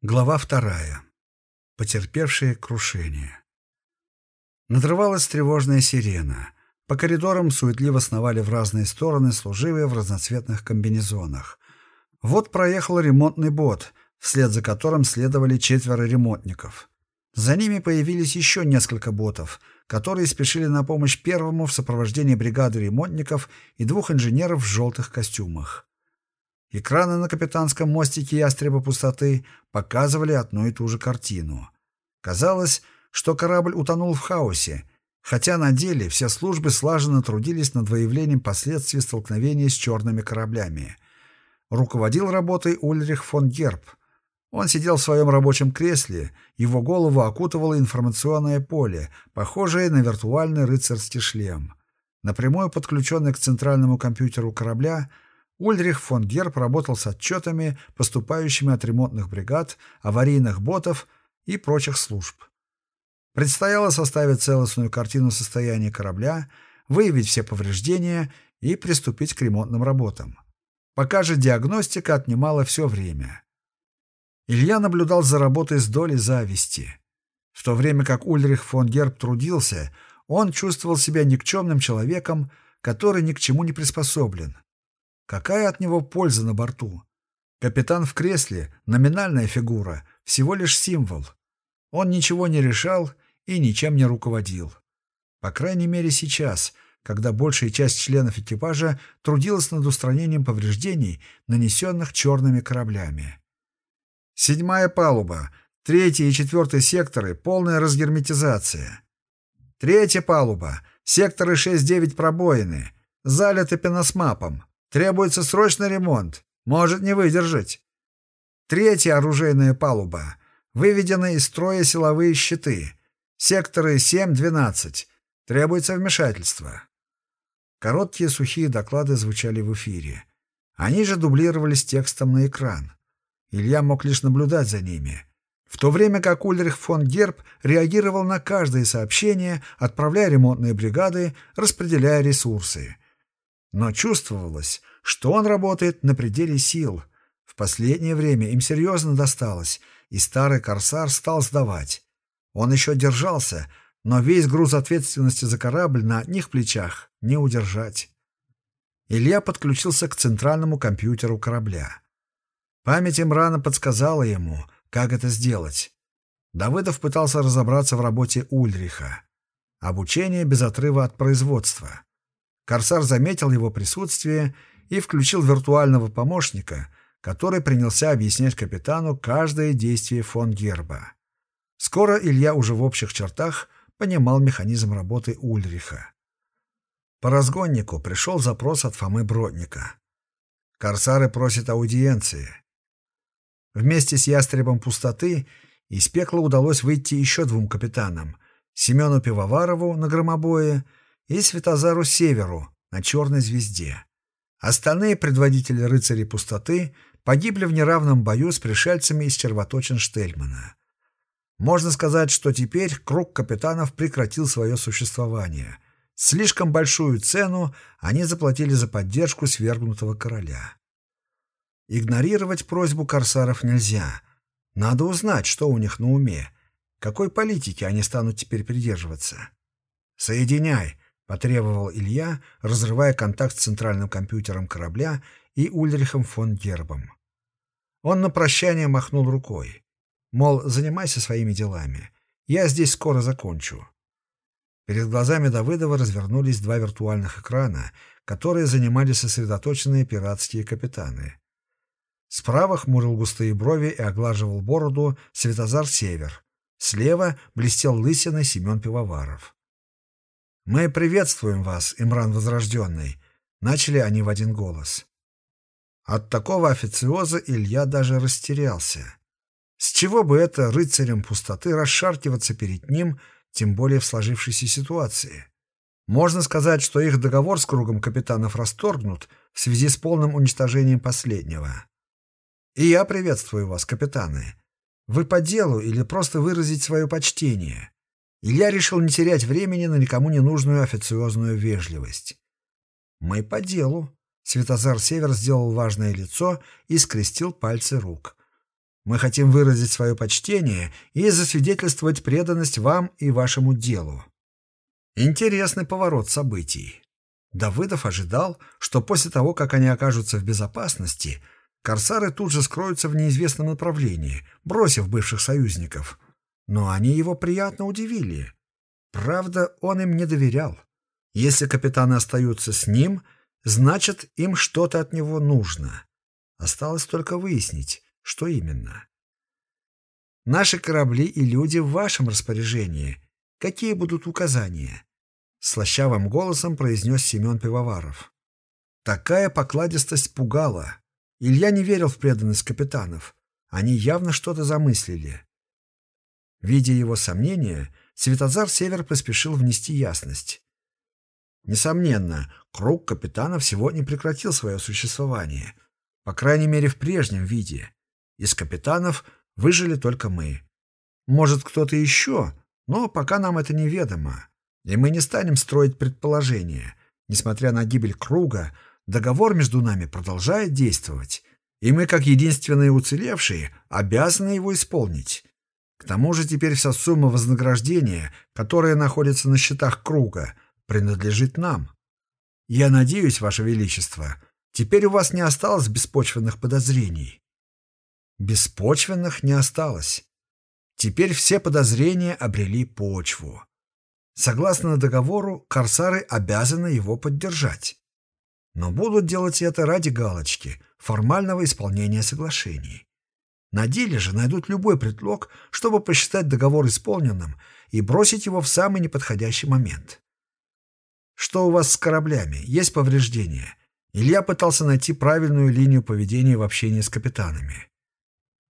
Глава вторая. Потерпевшие крушение. Надрывалась тревожная сирена. По коридорам суетливо сновали в разные стороны служивые в разноцветных комбинезонах. Вот проехал ремонтный бот, вслед за которым следовали четверо ремонтников. За ними появились еще несколько ботов, которые спешили на помощь первому в сопровождении бригады ремонтников и двух инженеров в желтых костюмах. Экраны на капитанском мостике ястреба пустоты показывали одну и ту же картину. Казалось, что корабль утонул в хаосе, хотя на деле все службы слаженно трудились над выявлением последствий столкновения с черными кораблями. Руководил работой Ульрих фон Герб. Он сидел в своем рабочем кресле, его голову окутывало информационное поле, похожее на виртуальный рыцарский шлем. Напрямую подключенный к центральному компьютеру корабля – Ульрих фон Герб работал с отчетами, поступающими от ремонтных бригад, аварийных ботов и прочих служб. Предстояло составить целостную картину состояния корабля, выявить все повреждения и приступить к ремонтным работам. Пока же диагностика отнимала все время. Илья наблюдал за работой с долей зависти. В то время как Ульрих фон Герб трудился, он чувствовал себя никчемным человеком, который ни к чему не приспособлен. Какая от него польза на борту? Капитан в кресле — номинальная фигура, всего лишь символ. Он ничего не решал и ничем не руководил. По крайней мере сейчас, когда большая часть членов экипажа трудилась над устранением повреждений, нанесенных черными кораблями. Седьмая палуба, третий и четвертый секторы — полная разгерметизация. Третья палуба, секторы 6-9 пробоины, залиты пеносмапом. Требуется срочный ремонт. Может не выдержать. Третья оружейная палуба. Выведены из строя силовые щиты. Секторы 7-12. Требуется вмешательство. Короткие сухие доклады звучали в эфире. Они же дублировались текстом на экран. Илья мог лишь наблюдать за ними. В то время как Ульрих фон Герб реагировал на каждое сообщение, отправляя ремонтные бригады, распределяя ресурсы — но чувствовалось, что он работает на пределе сил. В последнее время им серьезно досталось, и старый корсар стал сдавать. Он еще держался, но весь груз ответственности за корабль на одних плечах не удержать. Илья подключился к центральному компьютеру корабля. Память Имрана подсказала ему, как это сделать. Давыдов пытался разобраться в работе Ульриха. Обучение без отрыва от производства. Корсар заметил его присутствие и включил виртуального помощника, который принялся объяснять капитану каждое действие фон Герба. Скоро Илья уже в общих чертах понимал механизм работы Ульриха. По разгоннику пришел запрос от Фомы Бродника. Корсары просят аудиенции. Вместе с ястребом пустоты из пекла удалось выйти еще двум капитанам — Семену Пивоварову на громобое — и Светозару Северу на Черной звезде. Остальные предводители рыцарей пустоты погибли в неравном бою с пришельцами из червоточин Штельмана. Можно сказать, что теперь круг капитанов прекратил свое существование. Слишком большую цену они заплатили за поддержку свергнутого короля. Игнорировать просьбу корсаров нельзя. Надо узнать, что у них на уме, какой политики они станут теперь придерживаться. «Соединяй!» Потребовал Илья, разрывая контакт с центральным компьютером корабля и Ульрихом фон Гербом. Он на прощание махнул рукой. Мол, занимайся своими делами. Я здесь скоро закончу. Перед глазами Давыдова развернулись два виртуальных экрана, которые занимали сосредоточенные пиратские капитаны. Справа хмурил густые брови и оглаживал бороду Светозар Север. Слева блестел лысиной Семен Пивоваров. «Мы приветствуем вас, Имран Возрожденный», — начали они в один голос. От такого официоза Илья даже растерялся. С чего бы это рыцарям пустоты расшаркиваться перед ним, тем более в сложившейся ситуации? Можно сказать, что их договор с кругом капитанов расторгнут в связи с полным уничтожением последнего. И я приветствую вас, капитаны. Вы по делу или просто выразить свое почтение? Илья решил не терять времени на никому не нужную официозную вежливость. «Мы по делу», — Светозар Север сделал важное лицо и скрестил пальцы рук. Мы хотим выразить свое почтение и засвидетельствовать преданность вам и вашему делу. Интересный поворот событий. Давыдов ожидал, что после того, как они окажутся в безопасности, корсары тут же скроются в неизвестном направлении, бросив бывших союзников. Но они его приятно удивили. Правда, он им не доверял. Если капитаны остаются с ним, значит, им что-то от него нужно. Осталось только выяснить, что именно. Наши корабли и люди в вашем распоряжении. Какие будут указания? Слащавым голосом произнес Семен Пивоваров. Такая покладистость пугала. Илья не верил в преданность капитанов. Они явно что-то замыслили. Видя его сомнения, Светозар Север поспешил внести ясность. Несомненно, круг капитанов сегодня прекратил свое существование, по крайней мере в прежнем виде. Из капитанов выжили только мы. Может, кто-то еще, но пока нам это неведомо. И мы не станем строить предположения. Несмотря на гибель круга, договор между нами продолжает действовать, и мы, как единственные уцелевшие, обязаны его исполнить. К тому же теперь вся сумма вознаграждения, которая находится на счетах круга, принадлежит нам. Я надеюсь, Ваше Величество, теперь у вас не осталось беспочвенных подозрений. Беспочвенных не осталось. Теперь все подозрения обрели почву. Согласно договору, корсары обязаны его поддержать. Но будут делать это ради галочки, формального исполнения соглашений. На деле же найдут любой предлог, чтобы посчитать договор исполненным и бросить его в самый неподходящий момент. Что у вас с кораблями? Есть повреждения? Илья пытался найти правильную линию поведения в общении с капитанами.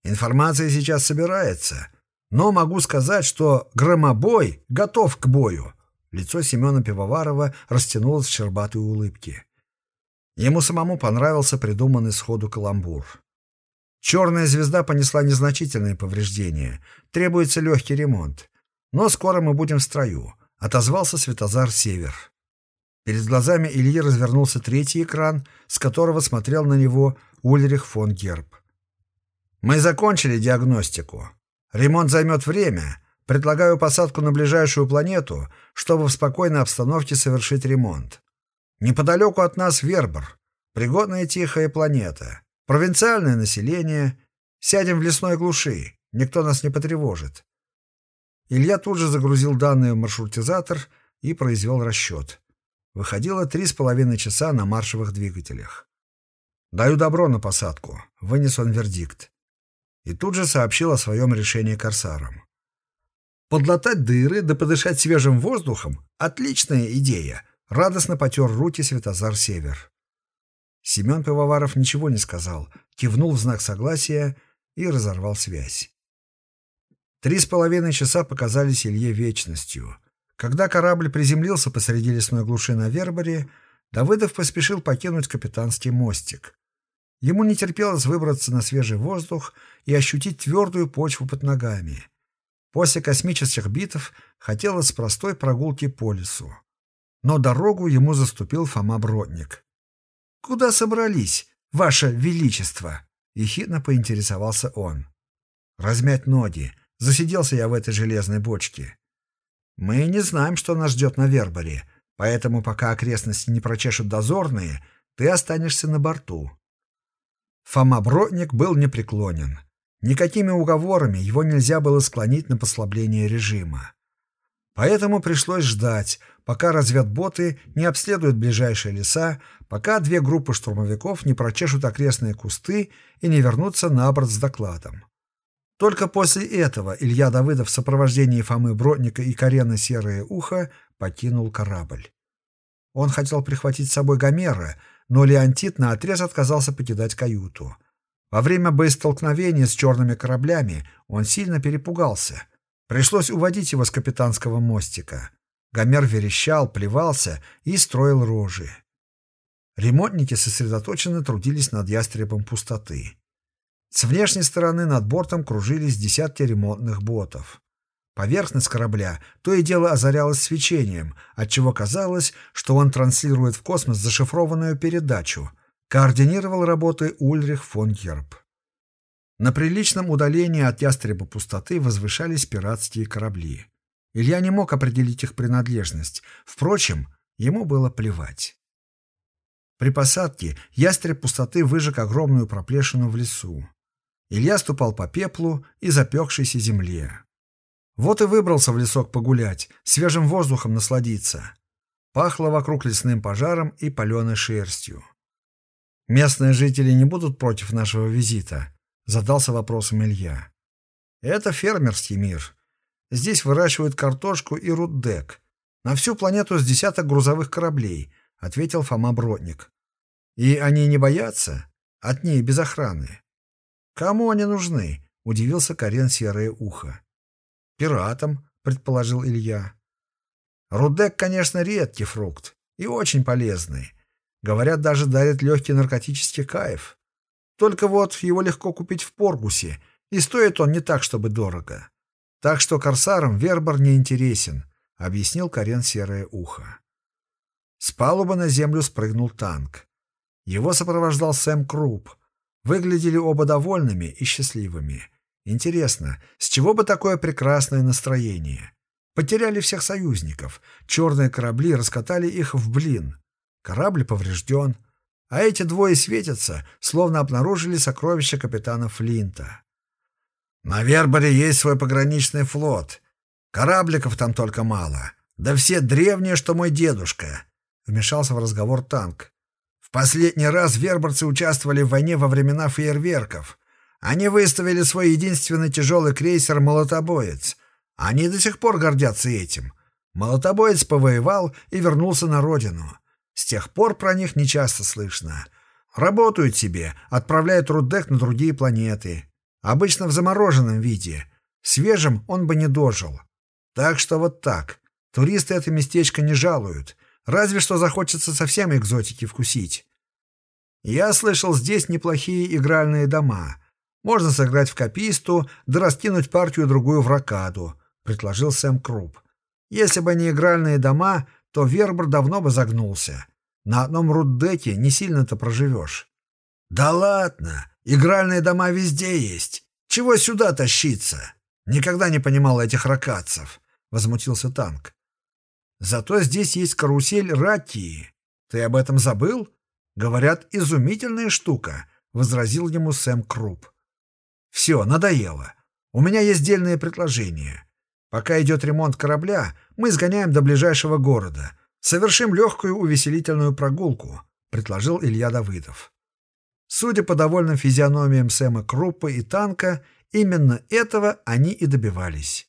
Информация сейчас собирается, но могу сказать, что громобой готов к бою. Лицо Семена Пивоварова растянулось в щербатой улыбке. Ему самому понравился придуманный сходу каламбур. Черная звезда понесла незначительные повреждения. Требуется легкий ремонт. Но скоро мы будем в строю, — отозвался Светозар Север. Перед глазами Ильи развернулся третий экран, с которого смотрел на него Ульрих фон Герб. «Мы закончили диагностику. Ремонт займет время. Предлагаю посадку на ближайшую планету, чтобы в спокойной обстановке совершить ремонт. Неподалеку от нас Вербор. Пригодная тихая планета. Провинциальное население. Сядем в лесной глуши. Никто нас не потревожит. Илья тут же загрузил данные в маршрутизатор и произвел расчет. Выходило три с половиной часа на маршевых двигателях. «Даю добро на посадку», — вынес он вердикт и тут же сообщил о своем решении корсарам. Подлатать дыры да подышать свежим воздухом — отличная идея, радостно потер руки Светозар Север. Семен Пивоваров ничего не сказал, кивнул в знак согласия и разорвал связь. Три с половиной часа показались Илье вечностью. Когда корабль приземлился посреди лесной глуши на Верборе, Давыдов поспешил покинуть капитанский мостик. Ему не терпелось выбраться на свежий воздух и ощутить твердую почву под ногами. После космических битв хотелось простой прогулки по лесу. Но дорогу ему заступил Фома Бродник. «Куда собрались, Ваше Величество?» — ехидно поинтересовался он. «Размять ноги. Засиделся я в этой железной бочке. Мы не знаем, что нас ждет на Верборе, поэтому пока окрестности не прочешут дозорные, ты останешься на борту. Фома Бродник был непреклонен. Никакими уговорами его нельзя было склонить на послабление режима. Поэтому пришлось ждать, пока разведботы не обследуют ближайшие леса, пока две группы штурмовиков не прочешут окрестные кусты и не вернутся на борт с докладом. Только после этого Илья Давыдов в сопровождении Фомы Бродника и Карены Серое Ухо покинул корабль. Он хотел прихватить с собой Гомера, но Леонтит наотрез отказался покидать каюту. Во время боестолкновения с черными кораблями он сильно перепугался. Пришлось уводить его с капитанского мостика. Гомер верещал, плевался и строил рожи. Ремонтники сосредоточенно трудились над ястребом пустоты. С внешней стороны над бортом кружились десятки ремонтных ботов. Поверхность корабля то и дело озарялась свечением, отчего казалось, что он транслирует в космос зашифрованную передачу. Координировал работы Ульрих фон Герб. На приличном удалении от ястреба пустоты возвышались пиратские корабли. Илья не мог определить их принадлежность. Впрочем, ему было плевать. При посадке ястреб пустоты выжег огромную проплешину в лесу. Илья ступал по пеплу и запекшейся земле. Вот и выбрался в лесок погулять, свежим воздухом насладиться. Пахло вокруг лесным пожаром и паленой шерстью. «Местные жители не будут против нашего визита?» — задался вопросом Илья. «Это фермерский мир. Здесь выращивают картошку и руддек. На всю планету с десяток грузовых кораблей», — ответил Фома Бродник. «И они не боятся? От ней без охраны». «Кому они нужны?» — удивился Карен Серое Ухо. «Пиратам», — предположил Илья. «Рудек, конечно, редкий фрукт и очень полезный. Говорят, даже дарит легкий наркотический кайф. Только вот его легко купить в Поргусе, и стоит он не так, чтобы дорого. Так что корсарам Вербор не интересен», — объяснил Карен Серое Ухо. С палубы на землю спрыгнул танк. Его сопровождал Сэм Круп, Выглядели оба довольными и счастливыми. Интересно, с чего бы такое прекрасное настроение? Потеряли всех союзников. Черные корабли раскатали их в блин. Корабль поврежден. А эти двое светятся, словно обнаружили сокровища капитана Флинта. На Верборе есть свой пограничный флот. Корабликов там только мало. Да все древние, что мой дедушка. Вмешался в разговор танк. В последний раз верборцы участвовали в войне во времена фейерверков. Они выставили свой единственный тяжелый крейсер «Молотобоец». Они до сих пор гордятся этим. Молотобоец повоевал и вернулся на родину. С тех пор про них нечасто слышно. Работают себе, отправляют руддек на другие планеты. Обычно в замороженном виде. Свежим он бы не дожил. Так что вот так. Туристы это местечко не жалуют. Разве что захочется совсем экзотики вкусить. Я слышал, здесь неплохие игральные дома. Можно сыграть в кописту, да раскинуть партию-другую в ракаду, предложил Сэм Круп. Если бы не игральные дома, то Вербер давно бы загнулся. На одном руддеке не сильно-то проживешь. Да ладно, игральные дома везде есть. Чего сюда тащиться? Никогда не понимал этих ракадцев, возмутился танк. Зато здесь есть карусель Ратии. Ты об этом забыл? Говорят, изумительная штука, возразил ему Сэм Круп. Все, надоело. У меня есть дельное предложение. Пока идет ремонт корабля, мы сгоняем до ближайшего города. Совершим легкую увеселительную прогулку, предложил Илья Давыдов. Судя по довольным физиономиям Сэма Круппа и танка, именно этого они и добивались.